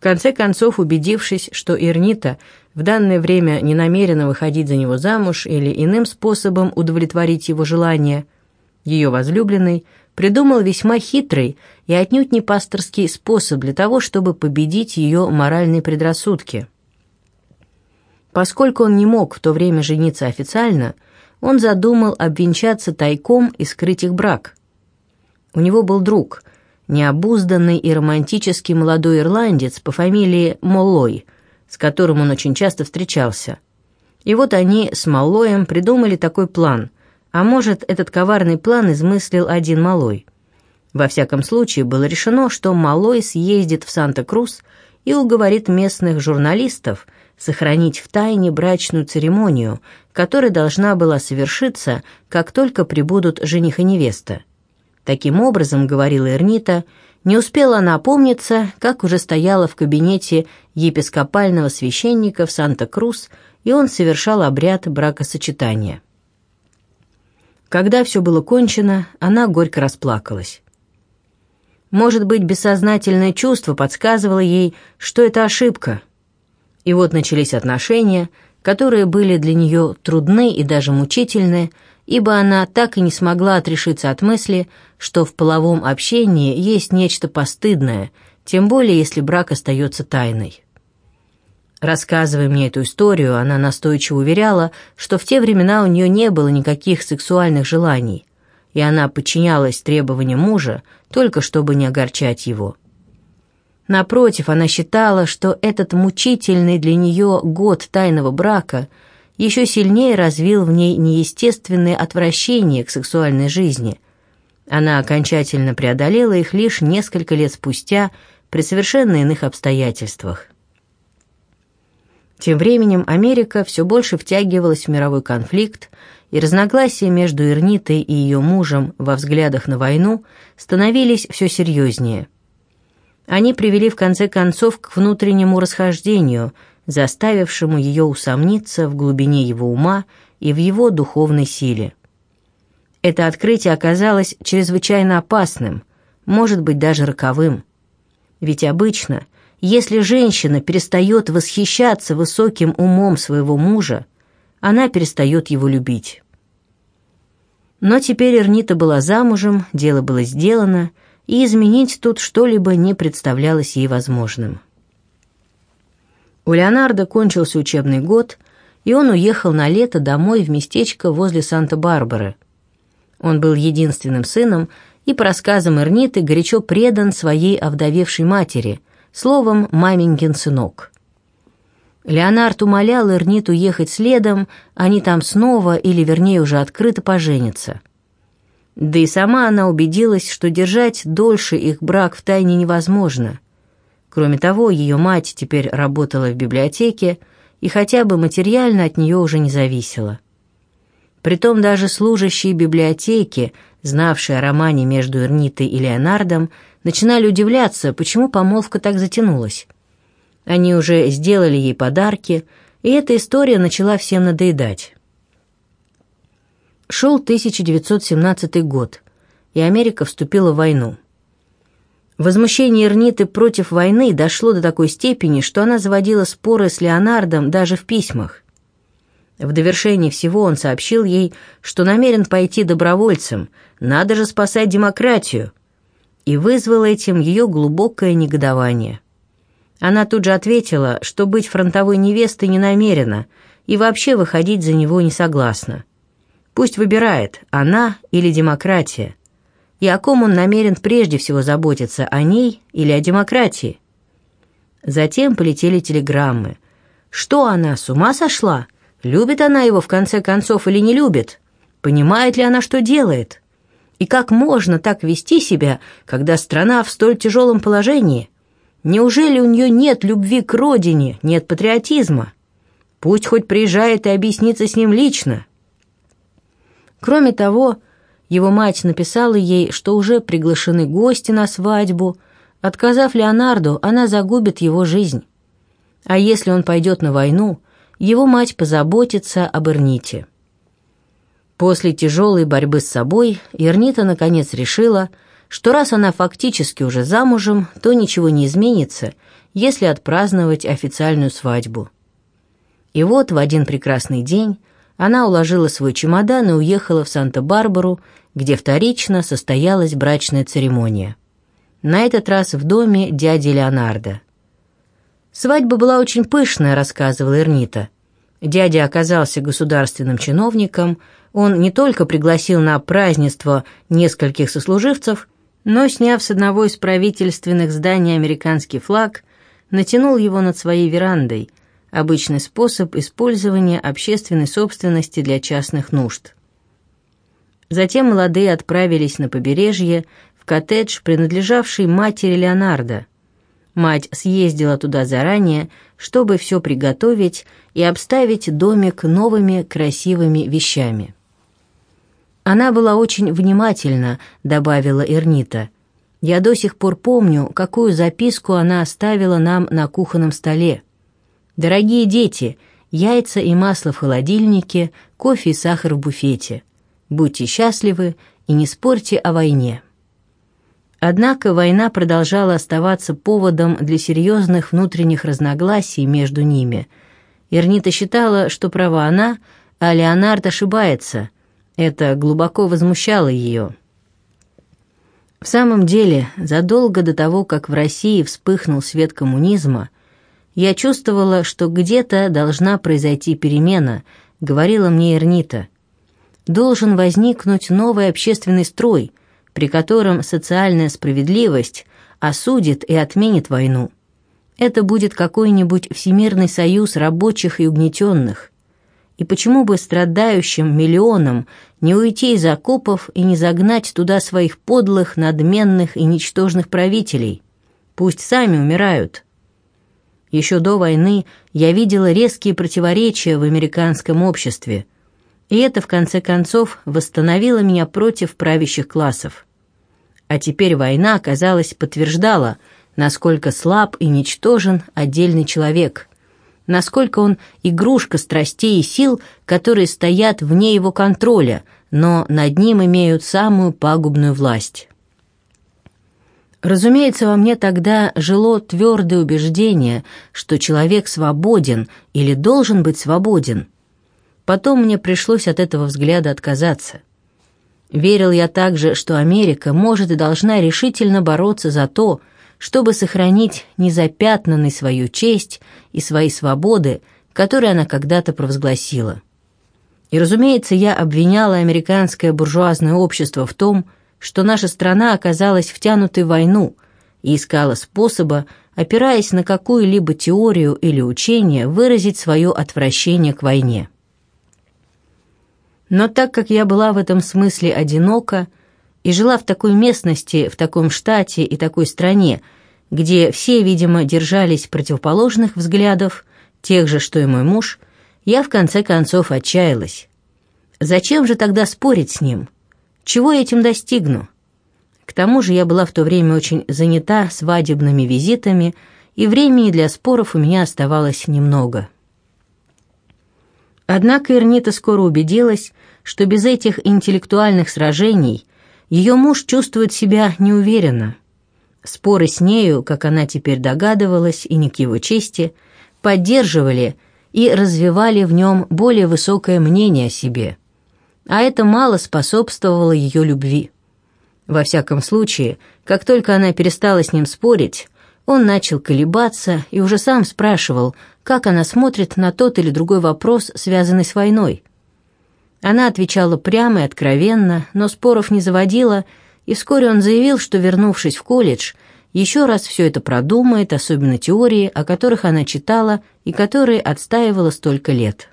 В конце концов, убедившись, что Ирнита в данное время не намерена выходить за него замуж или иным способом удовлетворить его желание, ее возлюбленный придумал весьма хитрый и отнюдь не пасторский способ для того, чтобы победить ее моральные предрассудки. Поскольку он не мог в то время жениться официально, он задумал обвенчаться тайком и скрыть их брак. У него был друг, необузданный и романтический молодой ирландец по фамилии Моллой, с которым он очень часто встречался. И вот они с Моллоем придумали такой план, а может, этот коварный план измыслил один Моллой. Во всяком случае, было решено, что Моллой съездит в Санта-Крус и уговорит местных журналистов – сохранить в тайне брачную церемонию, которая должна была совершиться, как только прибудут жених и невеста. Таким образом, говорила Эрнита, не успела она опомниться, как уже стояла в кабинете епископального священника в Санта-Крус, и он совершал обряд бракосочетания. Когда все было кончено, она горько расплакалась. Может быть, бессознательное чувство подсказывало ей, что это ошибка, и вот начались отношения, которые были для нее трудны и даже мучительны, ибо она так и не смогла отрешиться от мысли, что в половом общении есть нечто постыдное, тем более если брак остается тайной. Рассказывая мне эту историю, она настойчиво уверяла, что в те времена у нее не было никаких сексуальных желаний, и она подчинялась требованиям мужа, только чтобы не огорчать его. Напротив, она считала, что этот мучительный для нее год тайного брака еще сильнее развил в ней неестественное отвращение к сексуальной жизни. Она окончательно преодолела их лишь несколько лет спустя при совершенно иных обстоятельствах. Тем временем Америка все больше втягивалась в мировой конфликт, и разногласия между Эрнитой и ее мужем во взглядах на войну становились все серьезнее – они привели в конце концов к внутреннему расхождению, заставившему ее усомниться в глубине его ума и в его духовной силе. Это открытие оказалось чрезвычайно опасным, может быть, даже роковым. Ведь обычно, если женщина перестает восхищаться высоким умом своего мужа, она перестает его любить. Но теперь Эрнита была замужем, дело было сделано, и изменить тут что-либо не представлялось ей возможным. У Леонардо кончился учебный год, и он уехал на лето домой в местечко возле Санта-Барбары. Он был единственным сыном и, по рассказам Эрниты, горячо предан своей овдовевшей матери, словом, маменькин сынок. Леонард умолял Эрниту ехать следом, они там снова, или вернее уже открыто поженятся. Да и сама она убедилась, что держать дольше их брак в тайне невозможно. Кроме того, ее мать теперь работала в библиотеке и хотя бы материально от нее уже не зависела. Притом даже служащие библиотеки, знавшие о романе между Эрнитой и Леонардом, начинали удивляться, почему помолвка так затянулась. Они уже сделали ей подарки, и эта история начала всем надоедать. Шел 1917 год, и Америка вступила в войну. Возмущение Эрниты против войны дошло до такой степени, что она заводила споры с Леонардом даже в письмах. В довершении всего он сообщил ей, что намерен пойти добровольцем, надо же спасать демократию, и вызвал этим ее глубокое негодование. Она тут же ответила, что быть фронтовой невестой не намерена и вообще выходить за него не согласна. Пусть выбирает, она или демократия. И о ком он намерен прежде всего заботиться, о ней или о демократии? Затем полетели телеграммы. Что она, с ума сошла? Любит она его в конце концов или не любит? Понимает ли она, что делает? И как можно так вести себя, когда страна в столь тяжелом положении? Неужели у нее нет любви к родине, нет патриотизма? Пусть хоть приезжает и объяснится с ним лично. Кроме того, его мать написала ей, что уже приглашены гости на свадьбу. Отказав Леонарду, она загубит его жизнь. А если он пойдет на войну, его мать позаботится об Эрните. После тяжелой борьбы с собой Эрнита наконец решила, что раз она фактически уже замужем, то ничего не изменится, если отпраздновать официальную свадьбу. И вот в один прекрасный день она уложила свой чемодан и уехала в Санта-Барбару, где вторично состоялась брачная церемония. На этот раз в доме дяди Леонардо. Свадьба была очень пышная, рассказывала Эрнита. Дядя оказался государственным чиновником, он не только пригласил на празднество нескольких сослуживцев, но, сняв с одного из правительственных зданий американский флаг, натянул его над своей верандой, обычный способ использования общественной собственности для частных нужд. Затем молодые отправились на побережье, в коттедж, принадлежавший матери Леонардо. Мать съездила туда заранее, чтобы все приготовить и обставить домик новыми красивыми вещами. «Она была очень внимательна», — добавила Эрнита. «Я до сих пор помню, какую записку она оставила нам на кухонном столе. Дорогие дети, яйца и масло в холодильнике, кофе и сахар в буфете. Будьте счастливы и не спорьте о войне». Однако война продолжала оставаться поводом для серьезных внутренних разногласий между ними. Эрнита считала, что права она, а Леонард ошибается. Это глубоко возмущало ее. В самом деле, задолго до того, как в России вспыхнул свет коммунизма, я чувствовала, что где-то должна произойти перемена, говорила мне Эрнита. Должен возникнуть новый общественный строй – при котором социальная справедливость осудит и отменит войну. Это будет какой-нибудь всемирный союз рабочих и угнетенных. И почему бы страдающим миллионам не уйти из окопов и не загнать туда своих подлых, надменных и ничтожных правителей? Пусть сами умирают. Еще до войны я видела резкие противоречия в американском обществе – и это, в конце концов, восстановило меня против правящих классов. А теперь война, казалось, подтверждала, насколько слаб и ничтожен отдельный человек, насколько он игрушка страстей и сил, которые стоят вне его контроля, но над ним имеют самую пагубную власть. Разумеется, во мне тогда жило твердое убеждение, что человек свободен или должен быть свободен – Потом мне пришлось от этого взгляда отказаться. Верил я также, что Америка может и должна решительно бороться за то, чтобы сохранить незапятнанной свою честь и свои свободы, которые она когда-то провозгласила. И, разумеется, я обвиняла американское буржуазное общество в том, что наша страна оказалась втянутой в войну и искала способа, опираясь на какую-либо теорию или учение, выразить свое отвращение к войне. Но так как я была в этом смысле одинока и жила в такой местности, в таком штате и такой стране, где все, видимо, держались противоположных взглядов, тех же, что и мой муж, я в конце концов отчаялась. Зачем же тогда спорить с ним? Чего я этим достигну? К тому же я была в то время очень занята свадебными визитами, и времени для споров у меня оставалось немного. Однако Эрнита скоро убедилась, что без этих интеллектуальных сражений ее муж чувствует себя неуверенно. Споры с нею, как она теперь догадывалась, и не к его чести, поддерживали и развивали в нем более высокое мнение о себе. А это мало способствовало ее любви. Во всяком случае, как только она перестала с ним спорить, он начал колебаться и уже сам спрашивал, как она смотрит на тот или другой вопрос, связанный с войной. Она отвечала прямо и откровенно, но споров не заводила, и вскоре он заявил, что, вернувшись в колледж, еще раз все это продумает, особенно теории, о которых она читала и которые отстаивала столько лет.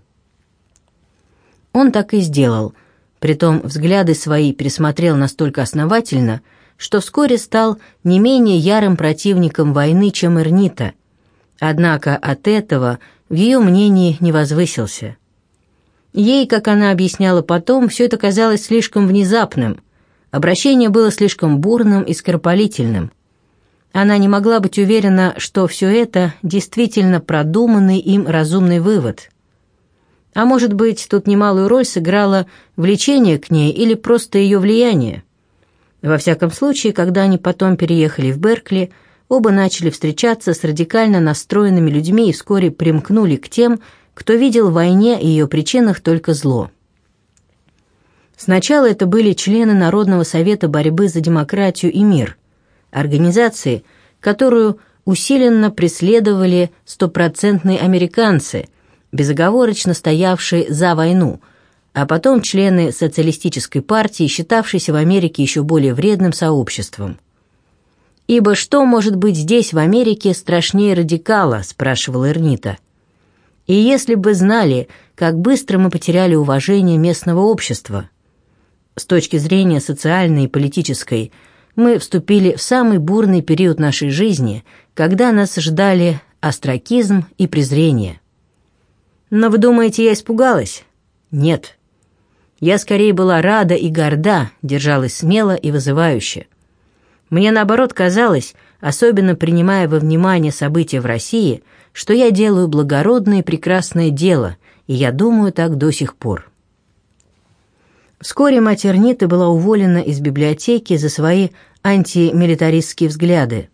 Он так и сделал, притом взгляды свои пересмотрел настолько основательно, что вскоре стал не менее ярым противником войны, чем Эрнита. Однако от этого в ее мнении не возвысился. Ей, как она объясняла потом, все это казалось слишком внезапным. Обращение было слишком бурным и скоропалительным. Она не могла быть уверена, что все это действительно продуманный им разумный вывод. А может быть, тут немалую роль сыграло влечение к ней или просто ее влияние. Во всяком случае, когда они потом переехали в Беркли, оба начали встречаться с радикально настроенными людьми и вскоре примкнули к тем, кто видел в войне и ее причинах только зло. Сначала это были члены Народного совета борьбы за демократию и мир, организации, которую усиленно преследовали стопроцентные американцы, безоговорочно стоявшие за войну, а потом члены социалистической партии, считавшейся в Америке еще более вредным сообществом. «Ибо что может быть здесь, в Америке, страшнее радикала?» – спрашивала Эрнита. «И если бы знали, как быстро мы потеряли уважение местного общества – с точки зрения социальной и политической, мы вступили в самый бурный период нашей жизни, когда нас ждали остракизм и презрение. Но вы думаете, я испугалась? Нет. Я скорее была рада и горда, держалась смело и вызывающе. Мне, наоборот, казалось, особенно принимая во внимание события в России, что я делаю благородное и прекрасное дело, и я думаю так до сих пор. Вскоре мать была уволена из библиотеки за свои антимилитаристские взгляды.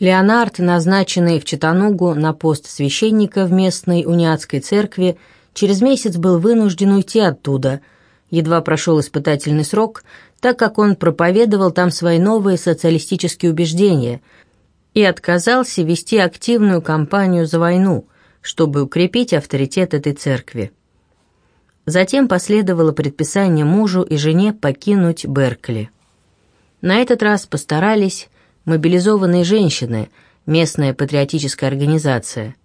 Леонард, назначенный в Читанугу на пост священника в местной униатской церкви, через месяц был вынужден уйти оттуда, едва прошел испытательный срок, так как он проповедовал там свои новые социалистические убеждения и отказался вести активную кампанию за войну, чтобы укрепить авторитет этой церкви. Затем последовало предписание мужу и жене покинуть Беркли. На этот раз постарались мобилизованные женщины, местная патриотическая организация.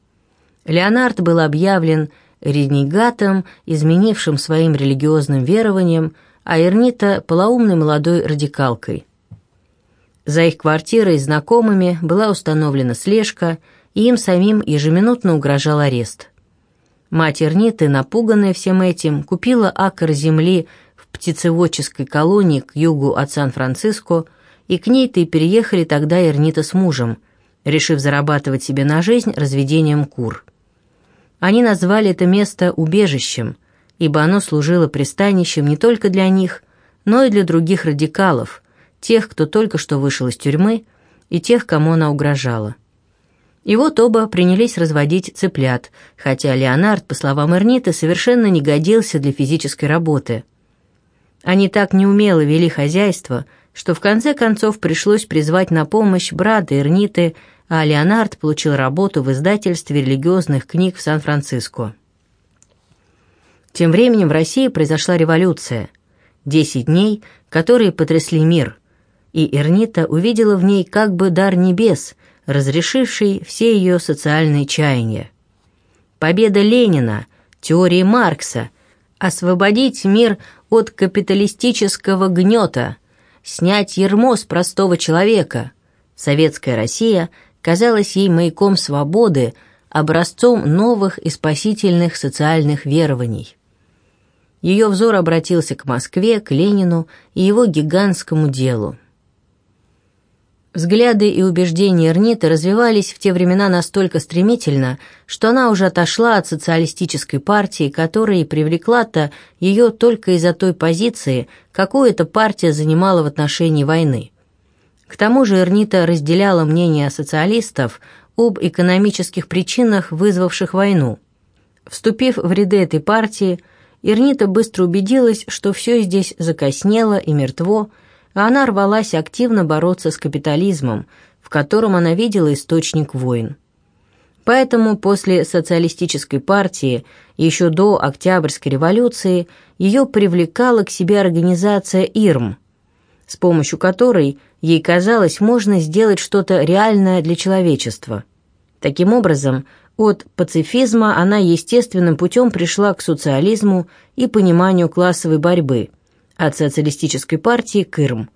Леонард был объявлен ренегатом, изменившим своим религиозным верованием, а Эрнита – полоумной молодой радикалкой. За их квартирой знакомыми была установлена слежка, и им самим ежеминутно угрожал арест – Мать Эрниты, напуганная всем этим, купила акр земли в птицеводческой колонии к югу от Сан-Франциско, и к ней-то и переехали тогда Эрнита с мужем, решив зарабатывать себе на жизнь разведением кур. Они назвали это место убежищем, ибо оно служило пристанищем не только для них, но и для других радикалов, тех, кто только что вышел из тюрьмы, и тех, кому она угрожала. И вот оба принялись разводить цыплят, хотя Леонард, по словам Эрниты, совершенно не годился для физической работы. Они так неумело вели хозяйство, что в конце концов пришлось призвать на помощь брата Эрниты, а Леонард получил работу в издательстве религиозных книг в Сан-Франциско. Тем временем в России произошла революция. Десять дней, которые потрясли мир, и Эрнита увидела в ней как бы дар небес – разрешивший все ее социальные чаяния. Победа Ленина, теории Маркса, освободить мир от капиталистического гнета, снять ермо с простого человека. Советская Россия казалась ей маяком свободы, образцом новых и спасительных социальных верований. Ее взор обратился к Москве, к Ленину и его гигантскому делу. Взгляды и убеждения Эрниты развивались в те времена настолько стремительно, что она уже отошла от социалистической партии, которая и привлекла-то ее только из-за той позиции, какую эта партия занимала в отношении войны. К тому же Эрнита разделяла мнение социалистов об экономических причинах, вызвавших войну. Вступив в ряды этой партии, Эрнита быстро убедилась, что все здесь закоснело и мертво, а она рвалась активно бороться с капитализмом, в котором она видела источник войн. Поэтому после социалистической партии, еще до Октябрьской революции, ее привлекала к себе организация ИРМ, с помощью которой, ей казалось, можно сделать что-то реальное для человечества. Таким образом, от пацифизма она естественным путем пришла к социализму и пониманию классовой борьбы – от социалистической партии Кырм,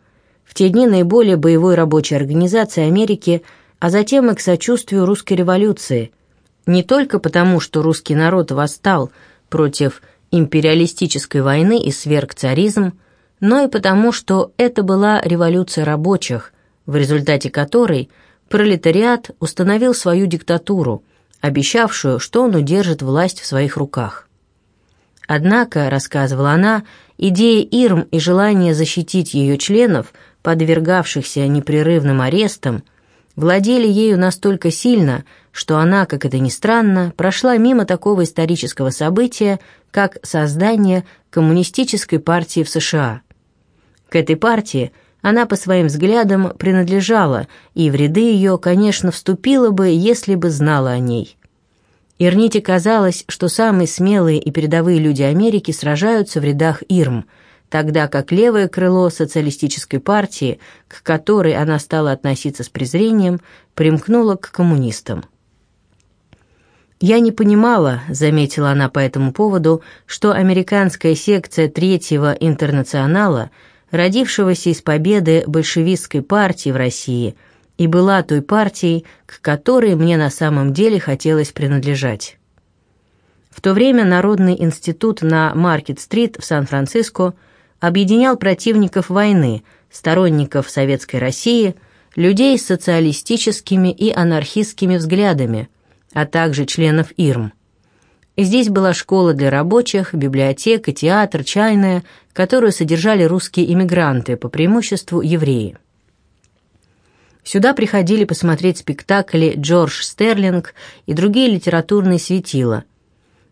в те дни наиболее боевой рабочей организации Америки, а затем и к сочувствию русской революции, не только потому, что русский народ восстал против империалистической войны и сверг царизм, но и потому, что это была революция рабочих, в результате которой пролетариат установил свою диктатуру, обещавшую, что он удержит власть в своих руках. Однако, рассказывала она, идея Ирм и желание защитить ее членов, подвергавшихся непрерывным арестам, владели ею настолько сильно, что она, как это ни странно, прошла мимо такого исторического события, как создание Коммунистической партии в США. К этой партии она по своим взглядам принадлежала, и в ряды ее, конечно, вступила бы, если бы знала о ней. Ирните казалось, что самые смелые и передовые люди Америки сражаются в рядах ИРМ, тогда как левое крыло социалистической партии, к которой она стала относиться с презрением, примкнуло к коммунистам. «Я не понимала», — заметила она по этому поводу, что американская секция Третьего интернационала, родившегося из победы большевистской партии в России — и была той партией, к которой мне на самом деле хотелось принадлежать. В то время Народный институт на Маркет-стрит в Сан-Франциско объединял противников войны, сторонников Советской России, людей с социалистическими и анархистскими взглядами, а также членов ИРМ. Здесь была школа для рабочих, библиотека, театр, чайная, которую содержали русские иммигранты, по преимуществу евреи. Сюда приходили посмотреть спектакли Джордж Стерлинг и другие литературные светила.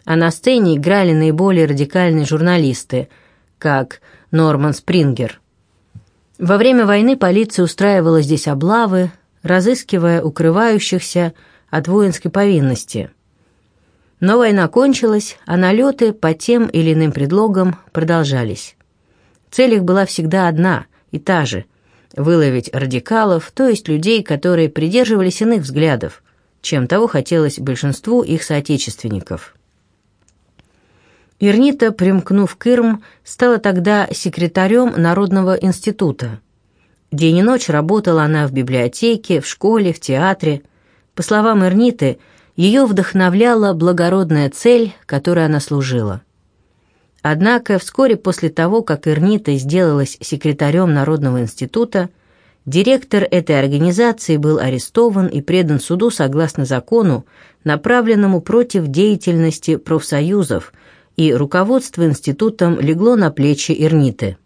А на сцене играли наиболее радикальные журналисты, как Норман Спрингер. Во время войны полиция устраивала здесь облавы, разыскивая укрывающихся от воинской повинности. Но война кончилась, а налеты по тем или иным предлогам продолжались. Цель их была всегда одна и та же – выловить радикалов, то есть людей, которые придерживались иных взглядов, чем того хотелось большинству их соотечественников. Ирнита, примкнув к Ирм, стала тогда секретарем Народного института. День и ночь работала она в библиотеке, в школе, в театре. По словам Ирниты, ее вдохновляла благородная цель, которой она служила. Однако вскоре после того, как Эрнита сделалась секретарем Народного института, директор этой организации был арестован и предан суду согласно закону, направленному против деятельности профсоюзов, и руководство институтом легло на плечи Эрниты.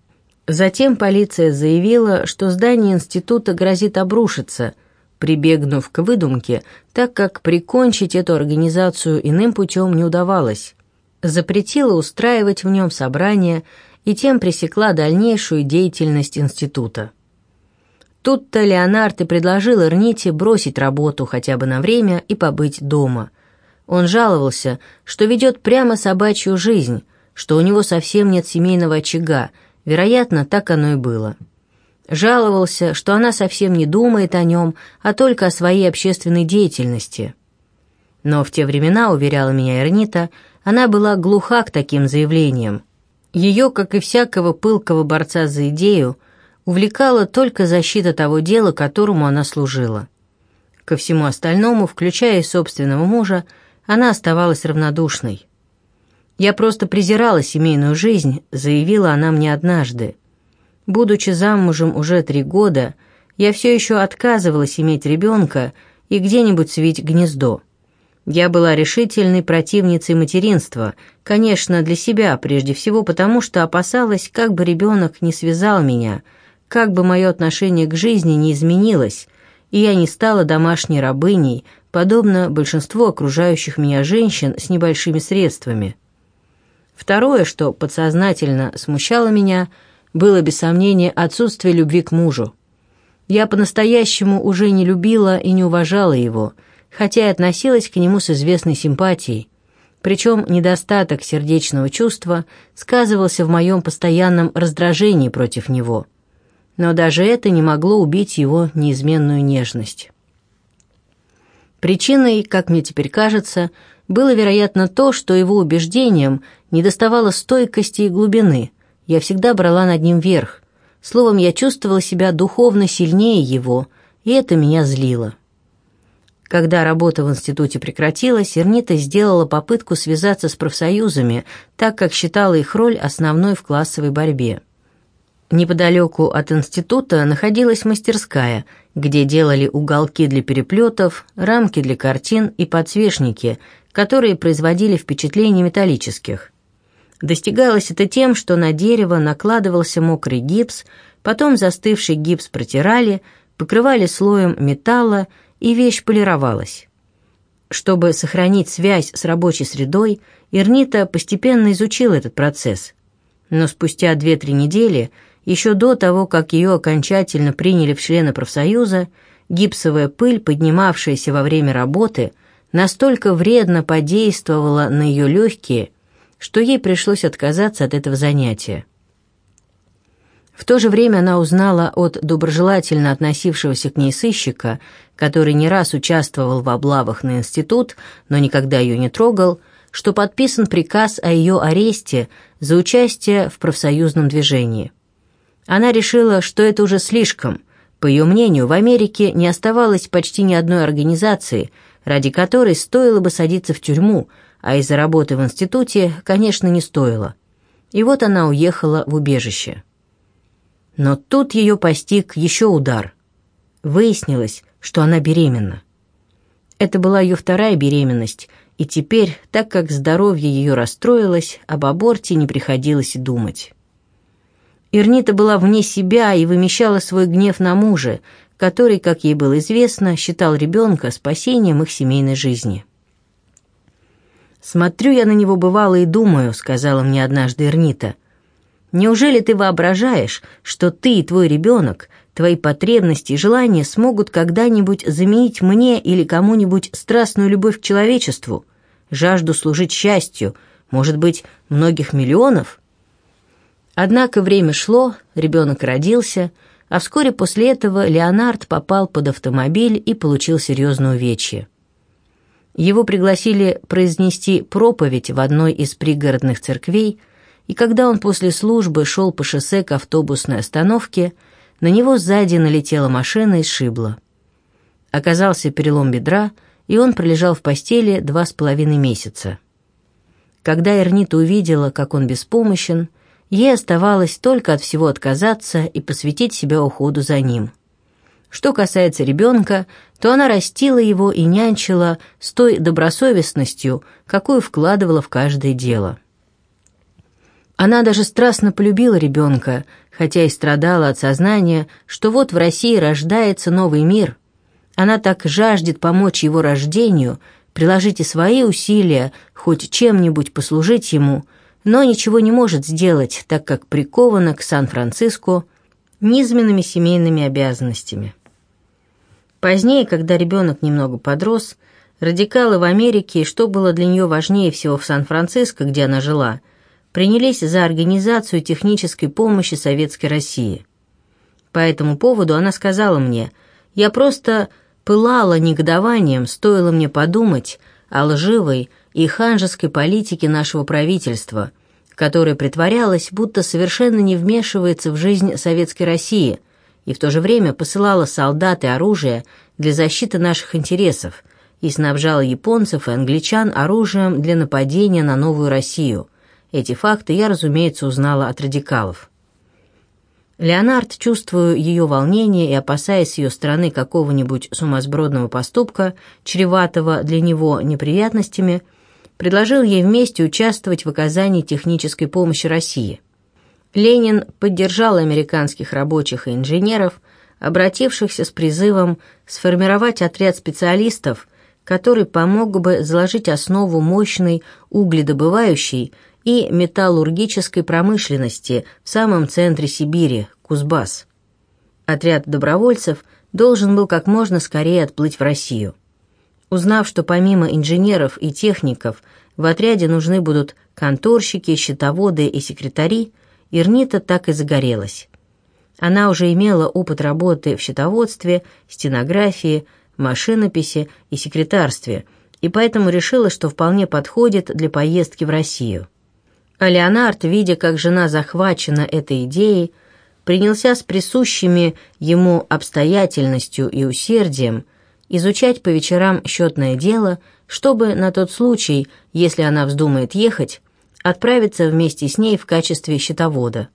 Затем полиция заявила, что здание института грозит обрушиться, прибегнув к выдумке, так как прикончить эту организацию иным путем не удавалось запретила устраивать в нем собрания и тем пресекла дальнейшую деятельность института. Тут-то Леонард и предложил Эрните бросить работу хотя бы на время и побыть дома. Он жаловался, что ведет прямо собачью жизнь, что у него совсем нет семейного очага, вероятно, так оно и было. Жаловался, что она совсем не думает о нем, а только о своей общественной деятельности. Но в те времена, уверяла меня Эрнита, она была глуха к таким заявлениям. Ее, как и всякого пылкого борца за идею, увлекала только защита того дела, которому она служила. Ко всему остальному, включая и собственного мужа, она оставалась равнодушной. «Я просто презирала семейную жизнь», — заявила она мне однажды. Будучи замужем уже три года, я все еще отказывалась иметь ребенка и где-нибудь свить гнездо. Я была решительной противницей материнства, конечно, для себя прежде всего, потому что опасалась, как бы ребенок не связал меня, как бы мое отношение к жизни не изменилось, и я не стала домашней рабыней, подобно большинству окружающих меня женщин с небольшими средствами. Второе, что подсознательно смущало меня, было без сомнения отсутствие любви к мужу. Я по-настоящему уже не любила и не уважала его – хотя и относилась к нему с известной симпатией. Причем недостаток сердечного чувства сказывался в моем постоянном раздражении против него. Но даже это не могло убить его неизменную нежность. Причиной, как мне теперь кажется, было, вероятно, то, что его убеждениям недоставало стойкости и глубины. Я всегда брала над ним верх. Словом, я чувствовала себя духовно сильнее его, и это меня злило. Когда работа в институте прекратилась, Эрнита сделала попытку связаться с профсоюзами, так как считала их роль основной в классовой борьбе. Неподалеку от института находилась мастерская, где делали уголки для переплетов, рамки для картин и подсвечники, которые производили впечатление металлических. Достигалось это тем, что на дерево накладывался мокрый гипс, потом застывший гипс протирали – покрывали слоем металла, и вещь полировалась. Чтобы сохранить связь с рабочей средой, Ирнита постепенно изучила этот процесс. Но спустя 2-3 недели, еще до того, как ее окончательно приняли в члены профсоюза, гипсовая пыль, поднимавшаяся во время работы, настолько вредно подействовала на ее легкие, что ей пришлось отказаться от этого занятия. В то же время она узнала от доброжелательно относившегося к ней сыщика, который не раз участвовал в облавах на институт, но никогда ее не трогал, что подписан приказ о ее аресте за участие в профсоюзном движении. Она решила, что это уже слишком. По ее мнению, в Америке не оставалось почти ни одной организации, ради которой стоило бы садиться в тюрьму, а из-за работы в институте, конечно, не стоило. И вот она уехала в убежище. Но тут ее постиг еще удар. Выяснилось, что она беременна. Это была ее вторая беременность, и теперь, так как здоровье ее расстроилось, об аборте не приходилось и думать. Ирнита была вне себя и вымещала свой гнев на муже, который, как ей было известно, считал ребенка спасением их семейной жизни. «Смотрю я на него бывало и думаю», — сказала мне однажды Ирнита, Неужели ты воображаешь, что ты и твой ребенок, твои потребности и желания смогут когда-нибудь заменить мне или кому-нибудь страстную любовь к человечеству, жажду служить счастью, может быть, многих миллионов? Однако время шло, ребенок родился, а вскоре после этого Леонард попал под автомобиль и получил серьезное увечье. Его пригласили произнести проповедь в одной из пригородных церквей – и когда он после службы шел по шоссе к автобусной остановке, на него сзади налетела машина и сшибла. Оказался перелом бедра, и он пролежал в постели два с половиной месяца. Когда Эрнита увидела, как он беспомощен, ей оставалось только от всего отказаться и посвятить себя уходу за ним. Что касается ребенка, то она растила его и нянчила с той добросовестностью, какую вкладывала в каждое дело. Она даже страстно полюбила ребенка, хотя и страдала от сознания, что вот в России рождается новый мир. Она так жаждет помочь его рождению, приложить и свои усилия, хоть чем-нибудь послужить ему, но ничего не может сделать, так как прикована к Сан-Франциско низменными семейными обязанностями. Позднее, когда ребенок немного подрос, радикалы в Америке, что было для нее важнее всего в Сан-Франциско, где она жила – принялись за организацию технической помощи Советской России. По этому поводу она сказала мне, «Я просто пылала негодованием, стоило мне подумать о лживой и ханжеской политике нашего правительства, которая притворялась, будто совершенно не вмешивается в жизнь Советской России и в то же время посылала солдат и оружие для защиты наших интересов и снабжала японцев и англичан оружием для нападения на новую Россию – эти факты я, разумеется, узнала от радикалов. Леонард, чувствуя ее волнение и опасаясь с ее стороны какого-нибудь сумасбродного поступка, чреватого для него неприятностями, предложил ей вместе участвовать в оказании технической помощи России. Ленин поддержал американских рабочих и инженеров, обратившихся с призывом сформировать отряд специалистов, который помог бы заложить основу мощной угледобывающей, и металлургической промышленности в самом центре Сибири, Кузбасс. Отряд добровольцев должен был как можно скорее отплыть в Россию. Узнав, что помимо инженеров и техников в отряде нужны будут конторщики, счетоводы и секретари, Ирнита так и загорелась. Она уже имела опыт работы в счетоводстве, стенографии, машинописи и секретарстве, и поэтому решила, что вполне подходит для поездки в Россию. А Леонард, видя, как жена захвачена этой идеей, принялся с присущими ему обстоятельностью и усердием изучать по вечерам счетное дело, чтобы на тот случай, если она вздумает ехать, отправиться вместе с ней в качестве счетовода.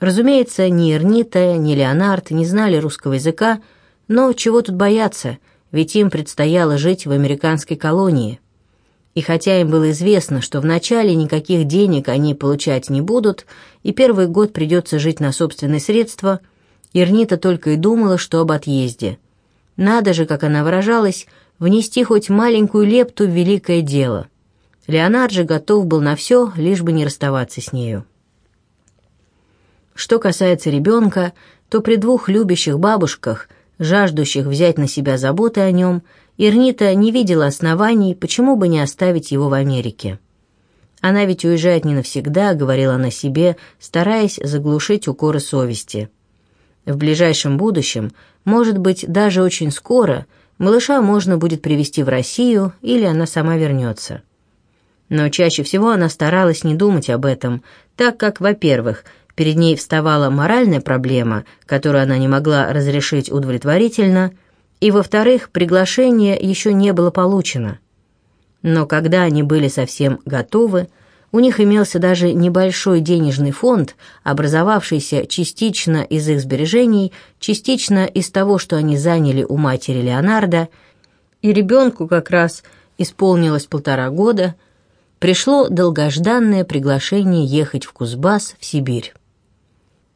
Разумеется, ни Эрнита, ни Леонард не знали русского языка, но чего тут бояться, ведь им предстояло жить в американской колонии. И хотя им было известно, что вначале никаких денег они получать не будут, и первый год придется жить на собственные средства, Ирнита только и думала, что об отъезде. Надо же, как она выражалась, внести хоть маленькую лепту в великое дело. Леонард же готов был на все, лишь бы не расставаться с нею. Что касается ребенка, то при двух любящих бабушках, жаждущих взять на себя заботы о нем, Ирнита не видела оснований, почему бы не оставить его в Америке. Она ведь уезжает не навсегда, говорила она себе, стараясь заглушить укоры совести. В ближайшем будущем, может быть, даже очень скоро, малыша можно будет привезти в Россию или она сама вернется. Но чаще всего она старалась не думать об этом, так как, во-первых, перед ней вставала моральная проблема, которую она не могла разрешить удовлетворительно, и, во-вторых, приглашение еще не было получено. Но когда они были совсем готовы, у них имелся даже небольшой денежный фонд, образовавшийся частично из их сбережений, частично из того, что они заняли у матери Леонардо, и ребенку как раз исполнилось полтора года, пришло долгожданное приглашение ехать в Кузбасс, в Сибирь.